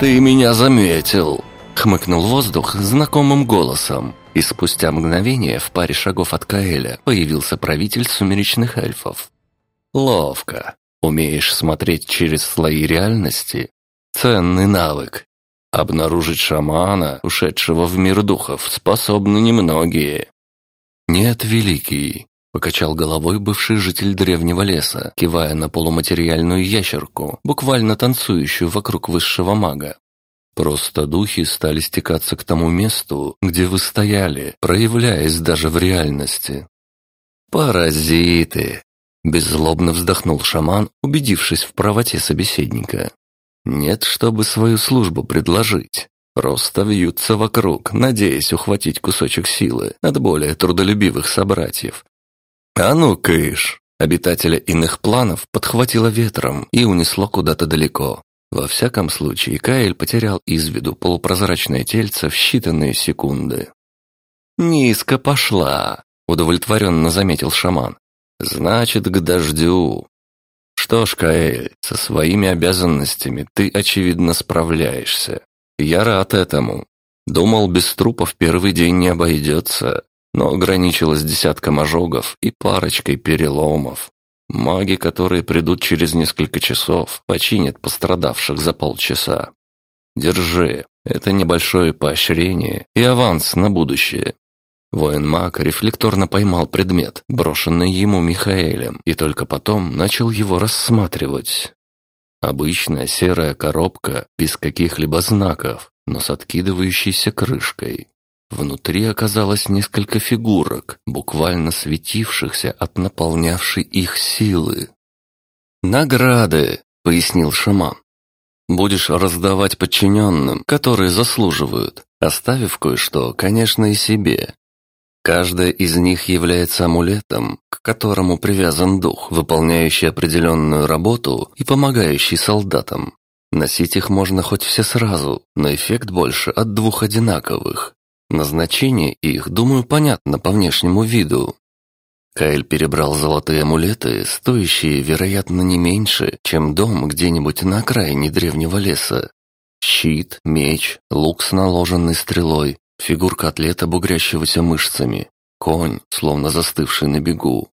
«Ты меня заметил!» — хмыкнул воздух знакомым голосом. И спустя мгновение в паре шагов от Каэля появился правитель сумеречных эльфов. «Ловко. Умеешь смотреть через слои реальности? Ценный навык. Обнаружить шамана, ушедшего в мир духов, способны немногие». «Нет, великий», — покачал головой бывший житель древнего леса, кивая на полуматериальную ящерку, буквально танцующую вокруг высшего мага. Просто духи стали стекаться к тому месту, где вы стояли, проявляясь даже в реальности. «Паразиты!» – беззлобно вздохнул шаман, убедившись в правоте собеседника. «Нет, чтобы свою службу предложить. Просто вьются вокруг, надеясь ухватить кусочек силы от более трудолюбивых собратьев. А ну, кыш!» Обитателя иных планов подхватило ветром и унесло куда-то далеко. Во всяком случае, Каэль потерял из виду полупрозрачное тельце в считанные секунды. «Низко пошла», — удовлетворенно заметил шаман. «Значит, к дождю». «Что ж, Каэль, со своими обязанностями ты, очевидно, справляешься. Я рад этому. Думал, без трупов первый день не обойдется, но ограничилось десятком ожогов и парочкой переломов. Маги, которые придут через несколько часов, починят пострадавших за полчаса. Держи, это небольшое поощрение и аванс на будущее. Воин-маг рефлекторно поймал предмет, брошенный ему Михаэлем, и только потом начал его рассматривать. Обычная серая коробка, без каких-либо знаков, но с откидывающейся крышкой. Внутри оказалось несколько фигурок, буквально светившихся от наполнявшей их силы. «Награды», — пояснил шаман. «Будешь раздавать подчиненным, которые заслуживают, оставив кое-что, конечно, и себе. Каждая из них является амулетом, к которому привязан дух, выполняющий определенную работу и помогающий солдатам. Носить их можно хоть все сразу, но эффект больше от двух одинаковых. Назначение их, думаю, понятно по внешнему виду. Кайл перебрал золотые амулеты, стоящие, вероятно, не меньше, чем дом где-нибудь на окраине древнего леса. Щит, меч, лук с наложенной стрелой, фигурка атлета, бугрящегося мышцами, конь, словно застывший на бегу.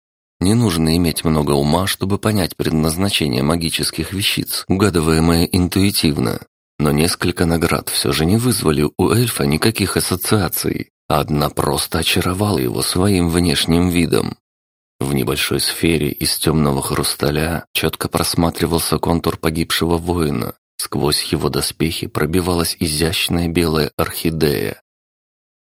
Не нужно иметь много ума, чтобы понять предназначение магических вещиц, угадываемое интуитивно. Но несколько наград все же не вызвали у эльфа никаких ассоциаций. Одна просто очаровала его своим внешним видом. В небольшой сфере из темного хрусталя четко просматривался контур погибшего воина. Сквозь его доспехи пробивалась изящная белая орхидея.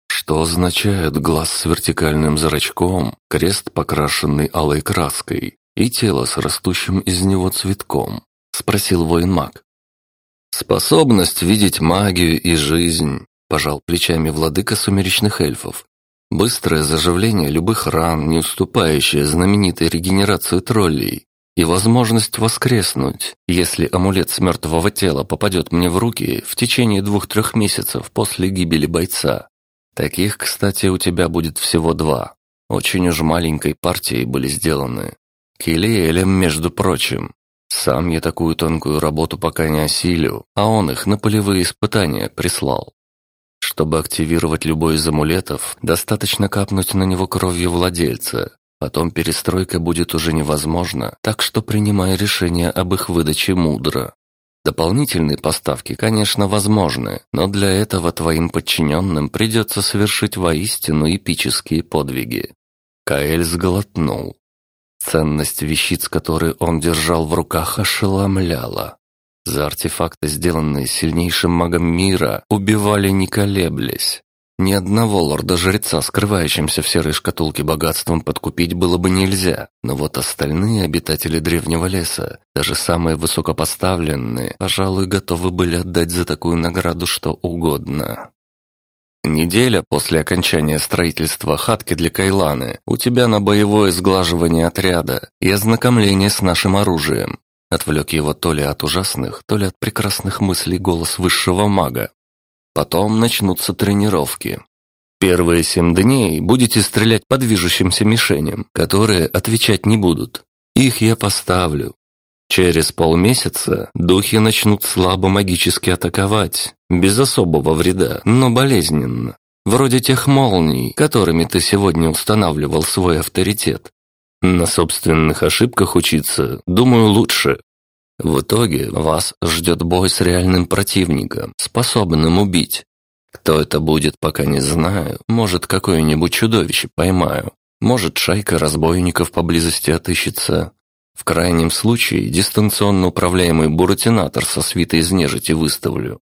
Что означает глаз с вертикальным зрачком, крест, покрашенный алой краской, и тело с растущим из него цветком? Спросил воин-маг. «Способность видеть магию и жизнь», – пожал плечами владыка сумеречных эльфов. «Быстрое заживление любых ран, не уступающее знаменитой регенерации троллей, и возможность воскреснуть, если амулет с мертвого тела попадет мне в руки в течение двух-трех месяцев после гибели бойца. Таких, кстати, у тебя будет всего два. Очень уж маленькой партией были сделаны. Килиэлем, между прочим, сам я такую тонкую работу пока не осилю, а он их на полевые испытания прислал. Чтобы активировать любой из амулетов, достаточно капнуть на него кровью владельца. Потом перестройка будет уже невозможна, так что принимай решение об их выдаче мудро. Дополнительные поставки, конечно, возможны, но для этого твоим подчиненным придется совершить воистину эпические подвиги. Каэль сглотнул. Ценность вещиц, которые он держал в руках, ошеломляла. За артефакты, сделанные сильнейшим магом мира, убивали не колеблясь. Ни одного лорда-жреца, скрывающимся в серой шкатулке богатством, подкупить было бы нельзя, но вот остальные обитатели древнего леса, даже самые высокопоставленные, пожалуй, готовы были отдать за такую награду что угодно. Неделя после окончания строительства хатки для Кайланы у тебя на боевое сглаживание отряда и ознакомление с нашим оружием. Отвлек его то ли от ужасных, то ли от прекрасных мыслей голос высшего мага. Потом начнутся тренировки. Первые семь дней будете стрелять по движущимся мишеням, которые отвечать не будут. Их я поставлю. Через полмесяца духи начнут слабо магически атаковать, без особого вреда, но болезненно. Вроде тех молний, которыми ты сегодня устанавливал свой авторитет. На собственных ошибках учиться, думаю, лучше. В итоге вас ждет бой с реальным противником, способным убить. Кто это будет, пока не знаю. Может, какое-нибудь чудовище поймаю. Может, шайка разбойников поблизости отыщется. В крайнем случае, дистанционно управляемый буратинатор со свитой из нежити выставлю.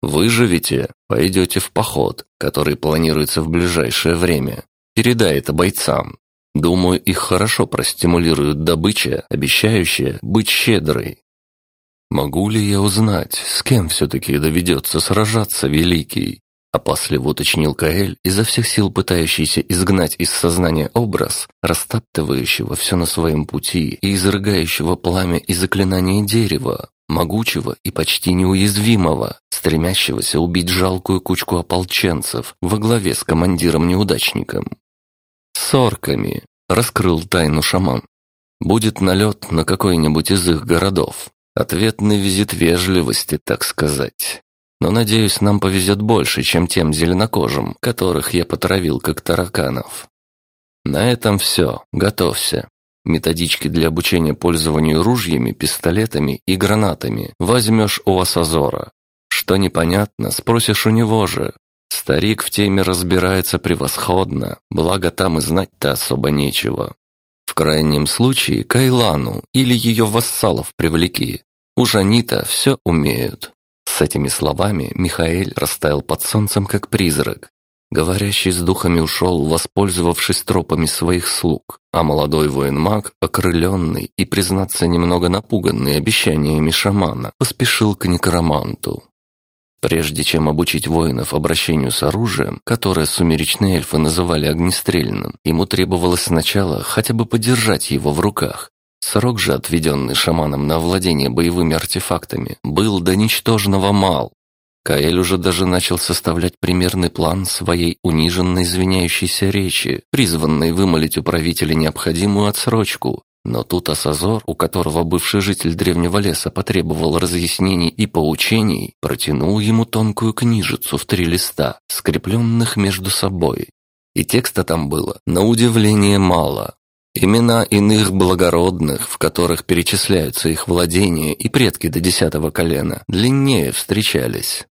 Выживете, пойдете в поход, который планируется в ближайшее время. Передай это бойцам. Думаю, их хорошо простимулирует добыча, обещающая быть щедрой. Могу ли я узнать, с кем все-таки доведется сражаться Великий? Опасливо уточнил Каэль, изо всех сил пытающийся изгнать из сознания образ, растаптывающего все на своем пути и изрыгающего пламя и заклинание дерева, могучего и почти неуязвимого, стремящегося убить жалкую кучку ополченцев во главе с командиром-неудачником. «С орками!» — раскрыл тайну шаман. «Будет налет на какой-нибудь из их городов. Ответный визит вежливости, так сказать. Но, надеюсь, нам повезет больше, чем тем зеленокожим, которых я потравил как тараканов. На этом все. Готовься. Методички для обучения пользованию ружьями, пистолетами и гранатами возьмешь у Асазора. Что непонятно, спросишь у него же. Старик в теме разбирается превосходно, благо там и знать-то особо нечего. В крайнем случае Кайлану или ее вассалов привлеки. Уж они-то все умеют. С этими словами Михаэль растаял под солнцем, как призрак, Говорящий с духами ушел, воспользовавшись тропами своих слуг, а молодой воин-маг, окрыленный и, признаться, немного напуганный обещаниями шамана, поспешил к некроманту. Прежде чем обучить воинов обращению с оружием, которое сумеречные эльфы называли огнестрельным, ему требовалось сначала хотя бы подержать его в руках. Срок же, отведенный шаманом на владение боевыми артефактами, был до ничтожного мал, Каэль уже даже начал составлять примерный план своей униженной извиняющейся речи, призванной вымолить у правителя необходимую отсрочку. Но тут Асазор, у которого бывший житель древнего леса потребовал разъяснений и поучений, протянул ему тонкую книжицу в три листа, скрепленных между собой. И текста там было, на удивление, мало. Имена иных благородных, в которых перечисляются их владения и предки до десятого колена, длиннее встречались.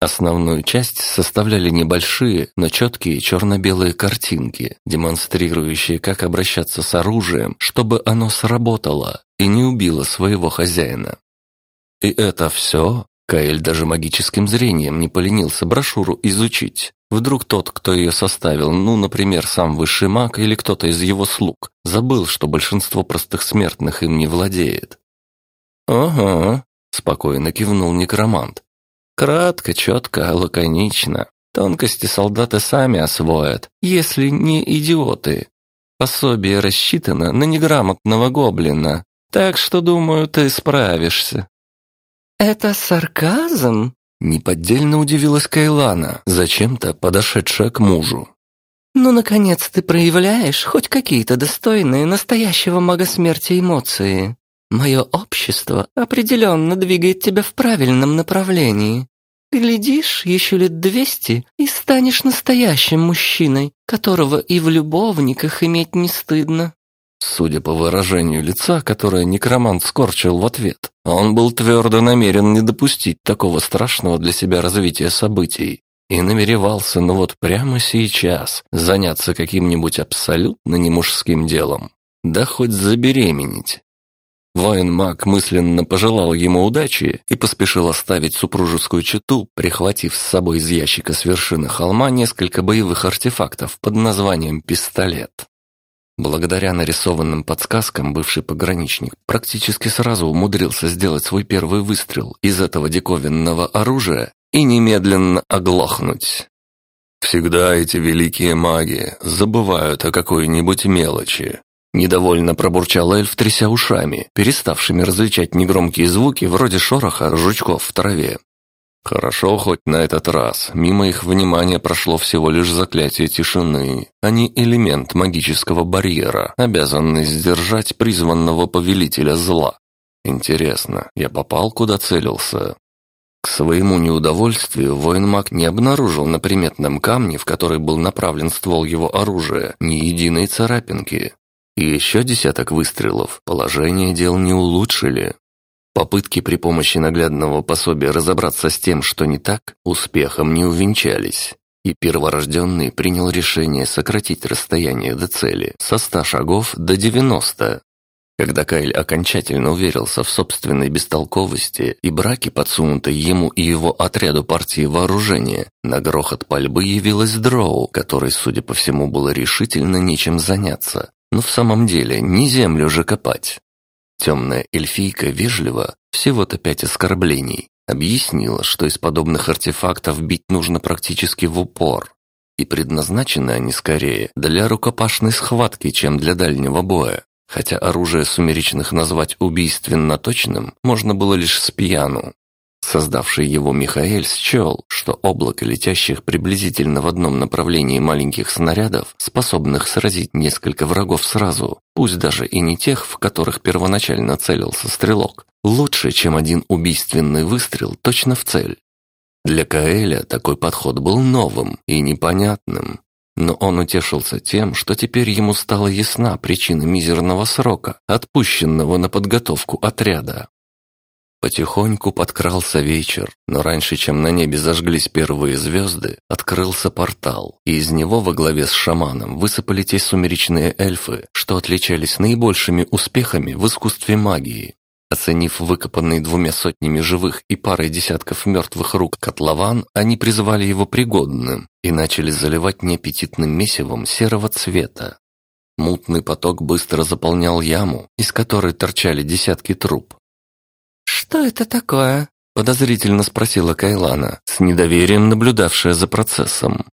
Основную часть составляли небольшие, но четкие черно-белые картинки, демонстрирующие, как обращаться с оружием, чтобы оно сработало и не убило своего хозяина. И это все? Каэль даже магическим зрением не поленился брошюру изучить. Вдруг тот, кто ее составил, ну, например, сам высший маг или кто-то из его слуг, забыл, что большинство простых смертных им не владеет. «Ага», — спокойно кивнул некромант. Кратко, четко, лаконично. Тонкости солдаты сами освоят, если не идиоты. Пособие рассчитано на неграмотного гоблина, так что, думаю, ты справишься». «Это сарказм?» Неподдельно удивилась Кайлана, зачем-то подошедшая к мужу. «Ну, наконец, ты проявляешь хоть какие-то достойные настоящего мага смерти эмоции. Мое общество определенно двигает тебя в правильном направлении. Глядишь, еще лет двести, и станешь настоящим мужчиной, которого и в любовниках иметь не стыдно». Судя по выражению лица, которое некромант скорчил в ответ, он был твердо намерен не допустить такого страшного для себя развития событий и намеревался, ну вот прямо сейчас, заняться каким-нибудь абсолютно немужским делом. Да хоть забеременеть. Воин-маг мысленно пожелал ему удачи и поспешил оставить супружескую чету, прихватив с собой из ящика с вершины холма несколько боевых артефактов под названием «пистолет». Благодаря нарисованным подсказкам бывший пограничник практически сразу умудрился сделать свой первый выстрел из этого диковинного оружия и немедленно оглохнуть. Всегда эти великие маги забывают о какой-нибудь мелочи, Недовольно пробурчал эльф, тряся ушами, переставшими различать негромкие звуки вроде шороха жучков в траве. Хорошо хоть на этот раз, мимо их внимания прошло всего лишь заклятие тишины, а не элемент магического барьера, обязанный сдержать призванного повелителя зла. Интересно, я попал, куда целился? К своему неудовольствию воин-маг не обнаружил на приметном камне, в который был направлен ствол его оружия, ни единой царапинки. И еще десяток выстрелов положение дел не улучшили. Попытки при помощи наглядного пособия разобраться с тем, что не так, успехом не увенчались. И перворожденный принял решение сократить расстояние до цели со 100 шагов до 90. Когда Кайл окончательно уверился в собственной бестолковости и браке, подсунутой ему и его отряду партии вооружения, на грохот пальбы явилась Дроу, которой, судя по всему, было решительно нечем заняться. Но в самом деле не землю же копать. Темная эльфийка вежливо, всего-то пять оскорблений, объяснила, что из подобных артефактов бить нужно практически в упор. И предназначены они скорее для рукопашной схватки, чем для дальнего боя. Хотя оружие сумеречных назвать убийственно точным можно было лишь с пьяну. Создавший его Михаэль счел, что облако летящих приблизительно в одном направлении маленьких снарядов, способных сразить несколько врагов сразу, пусть даже и не тех, в которых первоначально целился стрелок, лучше, чем один убийственный выстрел точно в цель. Для Каэля такой подход был новым и непонятным, но он утешился тем, что теперь ему стала ясна причина мизерного срока, отпущенного на подготовку отряда. Потихоньку подкрался вечер, но раньше, чем на небе зажглись первые звезды, открылся портал, и из него во главе с шаманом высыпали те сумеречные эльфы, что отличались наибольшими успехами в искусстве магии. Оценив выкопанный двумя сотнями живых и парой десятков мертвых рук котлован, они призвали его пригодным и начали заливать неаппетитным месивом серого цвета. Мутный поток быстро заполнял яму, из которой торчали десятки труб. «Что это такое?» – подозрительно спросила Кайлана, с недоверием наблюдавшая за процессом.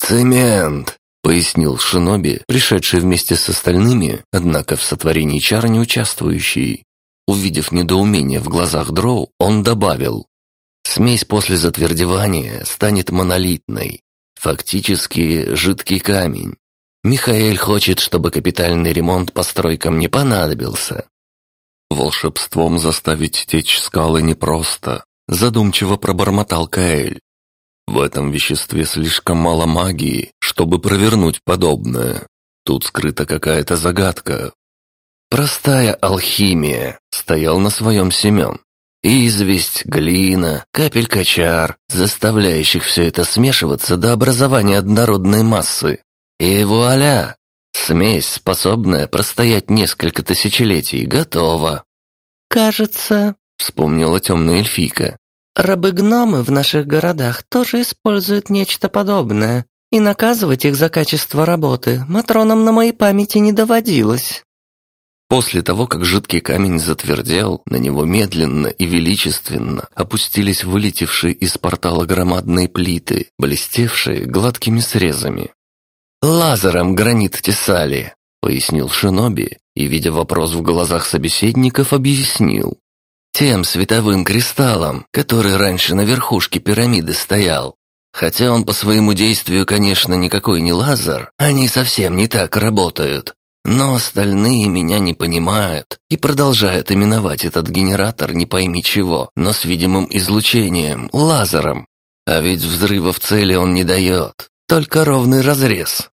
«Цемент!» — пояснил Шиноби, пришедший вместе с остальными, однако в сотворении чар не участвующий. Увидев недоумение в глазах Дроу, он добавил, «Смесь после затвердевания станет монолитной, фактически жидкий камень. Михаэль хочет, чтобы капитальный ремонт постройкам не понадобился». «Волшебством заставить течь скалы непросто», — задумчиво пробормотал Каэль. «В этом веществе слишком мало магии, чтобы провернуть подобное. Тут скрыта какая-то загадка, Простая алхимия, стоял на своем Семен. Известь, глина, капелька чар, заставляющих все это смешиваться до образования однородной массы. И вуаля! Смесь, способная простоять несколько тысячелетий, готова. «Кажется», — вспомнила темная эльфийка, «рабы-гномы в наших городах тоже используют нечто подобное, и наказывать их за качество работы Матронам на моей памяти не доводилось». После того, как жидкий камень затвердел, на него медленно и величественно опустились вылетевшие из портала громадные плиты, блестевшие гладкими срезами. «Лазером гранит тесали», — пояснил Шиноби, и, видя вопрос в глазах собеседников, объяснил. «Тем световым кристаллом, который раньше на верхушке пирамиды стоял. Хотя он по своему действию, конечно, никакой не лазер, они совсем не так работают. Но остальные меня не понимают и продолжают именовать этот генератор не пойми чего, но с видимым излучением, лазером. А ведь взрыва в цели он не дает, только ровный разрез.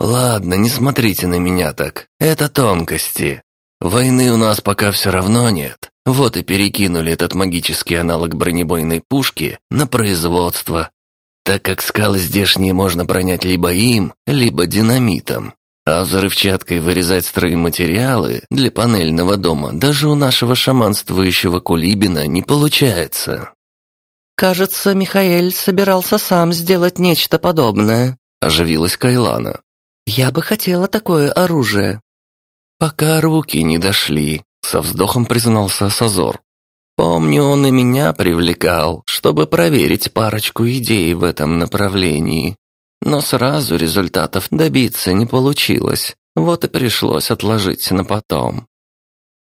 Ладно, не смотрите на меня так, это тонкости. Войны у нас пока все равно нет, вот и перекинули этот магический аналог бронебойной пушки на производство, так как скалы здешние можно пронять либо им, либо динамитом. А взрывчаткой вырезать стройматериалы для панельного дома даже у нашего шаманствующего Кулибина не получается. «Кажется, Михаэль собирался сам сделать нечто подобное», — оживилась Кайлана. «Я бы хотела такое оружие». «Пока руки не дошли», — со вздохом признался Сазор. «Помню, он и меня привлекал, чтобы проверить парочку идей в этом направлении. Но сразу результатов добиться не получилось, вот и пришлось отложить на потом.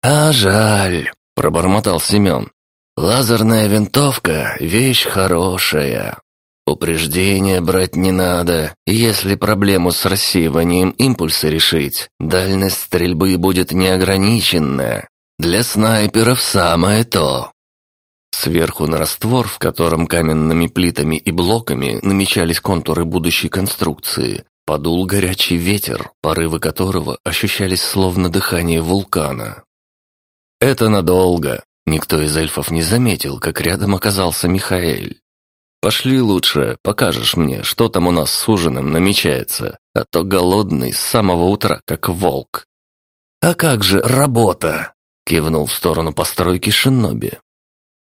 «А жаль», — пробормотал Семен. «Лазерная винтовка — вещь хорошая. Упреждения брать не надо, если проблему с рассеиванием импульса решить, дальность стрельбы будет неограниченная. Для снайперов самое то. Сверху на раствор, в котором каменными плитами и блоками намечались контуры будущей конструкции, подул горячий ветер, порывы которого ощущались словно дыхание вулкана. Это надолго. Никто из эльфов не заметил, как рядом оказался Михаэль. «Пошли лучше, покажешь мне, что там у нас с ужином намечается, а то голодный с самого утра, как волк». «А как же работа?» — кивнул в сторону постройки Шиноби.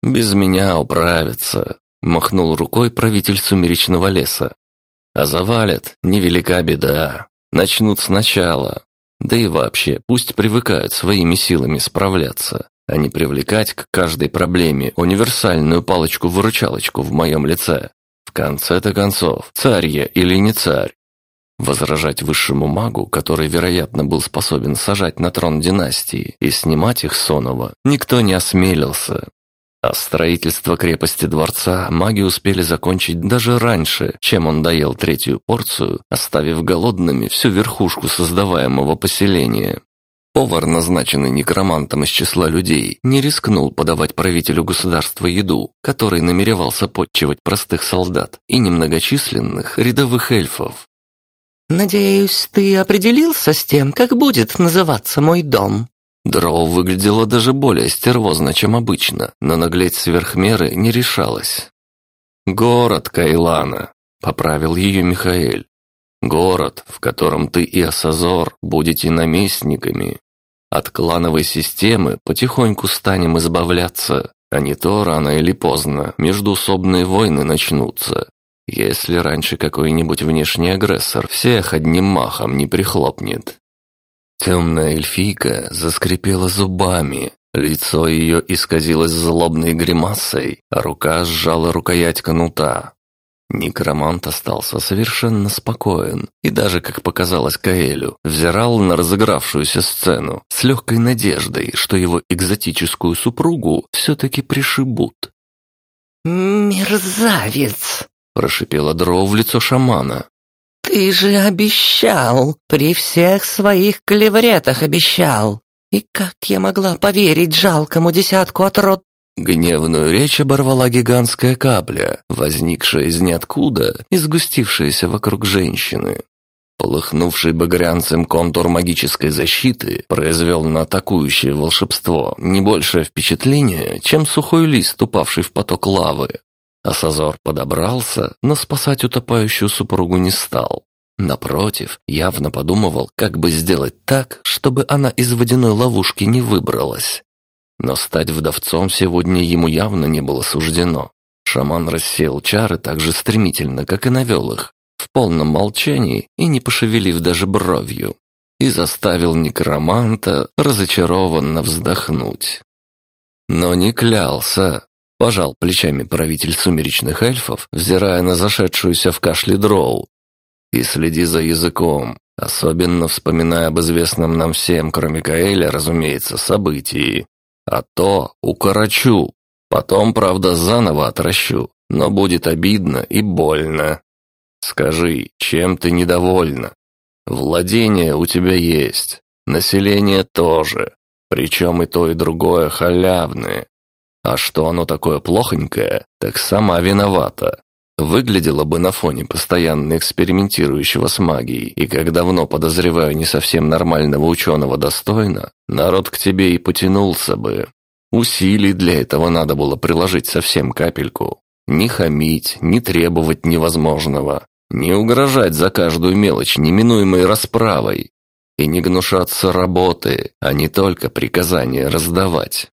«Без меня управятся», — махнул рукой правитель сумеречного леса. «А завалят, невелика беда. Начнут сначала. Да и вообще, пусть привыкают своими силами справляться, а не привлекать к каждой проблеме универсальную палочку-выручалочку в моем лице. В конце-то концов, царь я или не царь? Возражать высшему магу, который, вероятно, был способен сажать на трон династии и снимать их сонова, никто не осмелился. А строительство крепости дворца маги успели закончить даже раньше, чем он доел третью порцию, оставив голодными всю верхушку создаваемого поселения. Повар, назначенный некромантом из числа людей, не рискнул подавать правителю государства еду, который намеревался подчивать простых солдат и немногочисленных рядовых эльфов. «Надеюсь, ты определился с тем, как будет называться мой дом?» Дроу выглядела даже более стервозно, чем обычно, но наглеть сверх меры не решалась. «Город Кайлана», — поправил ее Михаэль. «Город, в котором ты и Асазор будете наместниками. От клановой системы потихоньку станем избавляться, а не то рано или поздно междуусобные войны начнутся. Если раньше какой-нибудь внешний агрессор всех одним махом не прихлопнет, Темная эльфийка заскрипела зубами, лицо ее исказилось злобной гримасой, а рука сжала рукоять кнута. Некромант остался совершенно спокоен и даже, как показалось Каэлю, взирал на разыгравшуюся сцену с легкой надеждой, что его экзотическую супругу все-таки пришибут. «Мерзавец!» – прошипела Дроу в лицо шамана. «Ты же обещал, при всех своих клевретах обещал. И как я могла поверить жалкому десятку отрод...» Гневную речь оборвала гигантская капля, возникшая из ниоткуда и сгустившаяся вокруг женщины. Полыхнувший багрянцем контур магической защиты произвел на атакующее волшебство не большее впечатление, чем сухой лист, упавший в поток лавы. Асазор подобрался, но спасать утопающую супругу не стал. Напротив, явно подумывал, как бы сделать так, чтобы она из водяной ловушки не выбралась. Но стать вдовцом сегодня ему явно не было суждено. Шаман рассеял чары так же стремительно, как и навел их, в полном молчании и не пошевелив даже бровью, и заставил некроманта разочарованно вздохнуть. Но не клялся, Пожал плечами правитель сумеречных эльфов, взирая на зашедшуюся в кашле дроу. И следи за языком, особенно вспоминая об известном нам всем, кроме Каэля, разумеется, событии. А то укорочу. Потом, правда, заново отращу, но будет обидно и больно. Скажи, чем ты недовольна? Владение у тебя есть, население тоже, причем и то, и другое халявное. А что оно такое плохонькое, так сама виновата. Выглядело бы на фоне постоянно экспериментирующего с магией и, как давно подозреваю, не совсем нормального ученого достойно, народ к тебе и потянулся бы. Усилий для этого надо было приложить совсем капельку. Не хамить, не требовать невозможного, не угрожать за каждую мелочь неминуемой расправой и не гнушаться работы, а не только приказания раздавать.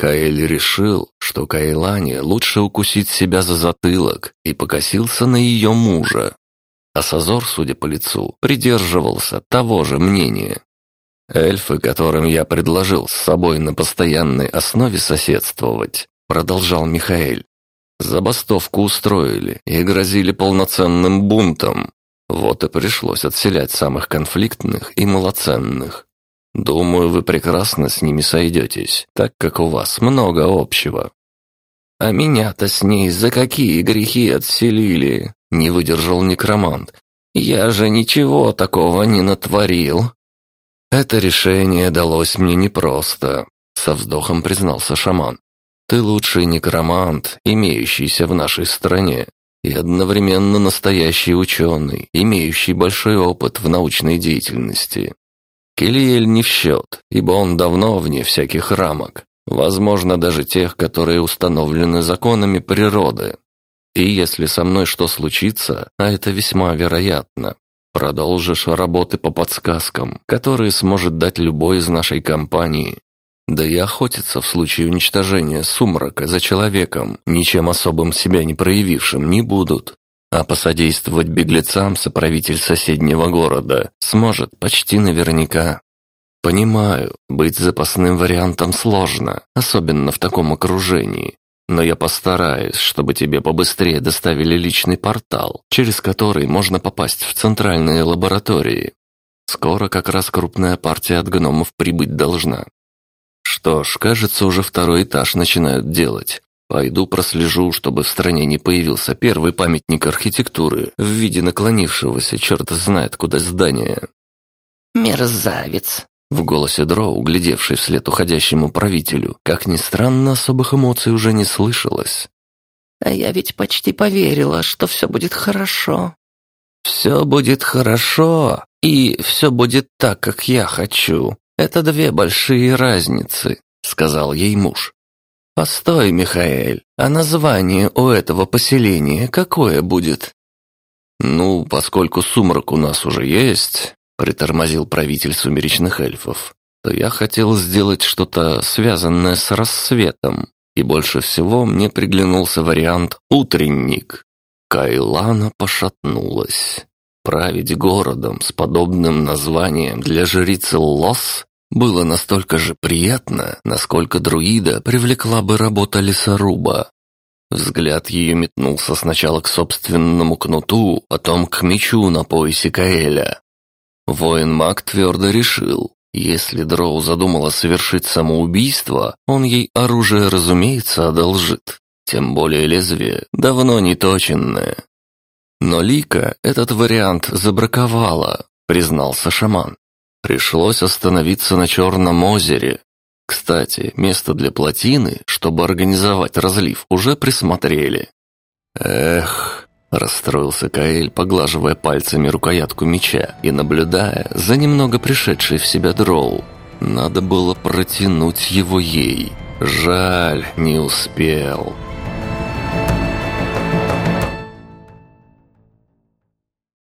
Каэль решил, что Кайлане лучше укусить себя за затылок и покосился на ее мужа. А Сазор, судя по лицу, придерживался того же мнения. «Эльфы, которым я предложил с собой на постоянной основе соседствовать», продолжал Михаэль, забастовку устроили и грозили полноценным бунтом. Вот и пришлось отселять самых конфликтных и малоценных. Думаю, вы прекрасно с ними сойдетесь, так как у вас много общего». «А меня-то с ней за какие грехи отселили?» — не выдержал некромант. «Я же ничего такого не натворил». «Это решение далось мне непросто», — со вздохом признался шаман. «Ты лучший некромант, имеющийся в нашей стране, и одновременно настоящий ученый, имеющий большой опыт в научной деятельности. Келиэль не в счет, ибо он давно вне всяких рамок, возможно, даже тех, которые установлены законами природы. И если со мной что случится, а это весьма вероятно, продолжишь работы по подсказкам, которые сможет дать любой из нашей компании. Да и охотиться в случае уничтожения сумрака за человеком, ничем особым себя не проявившим, не будут. А посодействовать беглецам соправитель соседнего города сможет почти наверняка. Понимаю, быть запасным вариантом сложно, особенно в таком окружении. Но я постараюсь, чтобы тебе побыстрее доставили личный портал, через который можно попасть в центральные лаборатории. Скоро как раз крупная партия от гномов прибыть должна. Что ж, кажется, уже второй этаж начинают делать. Пойду прослежу, чтобы в стране не появился первый памятник архитектуры в виде наклонившегося черт знает куда здания. «Мерзавец!» В голосе Дроу, глядевший вслед уходящему правителю, как ни странно, особых эмоций уже не слышалось. «А я ведь почти поверила, что все будет хорошо». «Все будет хорошо, и все будет так, как я хочу. Это две большие разницы», — сказал ей муж. «Постой, Михаэль, а название у этого поселения какое будет?» «Ну, поскольку сумрак у нас уже есть, притормозил правитель сумеречных эльфов, то я хотел сделать что-то связанное с рассветом, и больше всего мне приглянулся вариант «утренник». Кайлана пошатнулась. Править городом с подобным названием для жрицы Лос было настолько же приятно, насколько друида привлекла бы работа лесоруба. Взгляд ее метнулся сначала к собственному кнуту, потом к мечу на поясе Каэля. Воин-маг твердо решил, если Дроу задумала совершить самоубийство, он ей оружие, разумеется, одолжит. Тем более лезвие давно не точенное. Но Лика этот вариант забраковала, признался шаман. Пришлось остановиться на Черном озере. Кстати, место для плотины, чтобы организовать разлив, уже присмотрели. Эх, Расстроился Каэль, поглаживая пальцами рукоятку меча и наблюдая за немного пришедшей в себя дроу. Надо было протянуть его ей. Жаль, не успел.